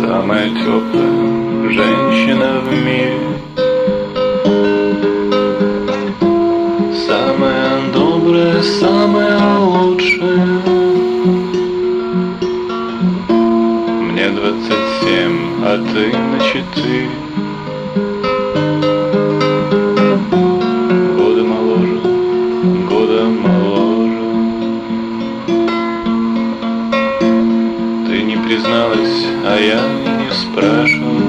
Самая теплая женщина в мире Самая добрая, самая лучшая Мне двадцать семь, а ты на четыре. Года моложе, года моложе. Ты не призналась, а я не спрашивал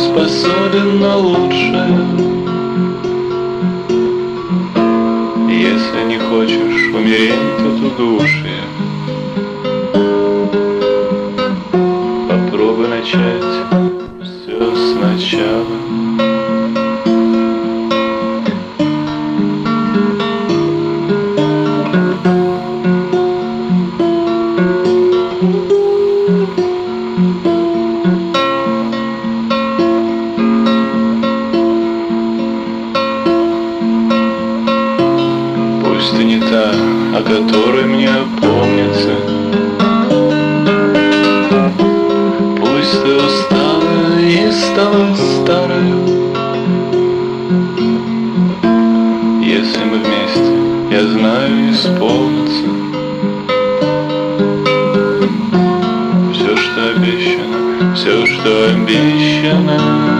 способен на лучшее. Если не хочешь умереть от удушья Попробуй начать все сначала о которой мне помнится. Пусть ты устала и стала старой Если мы вместе, я знаю, исполнится. Все, что обещано, все, что обещано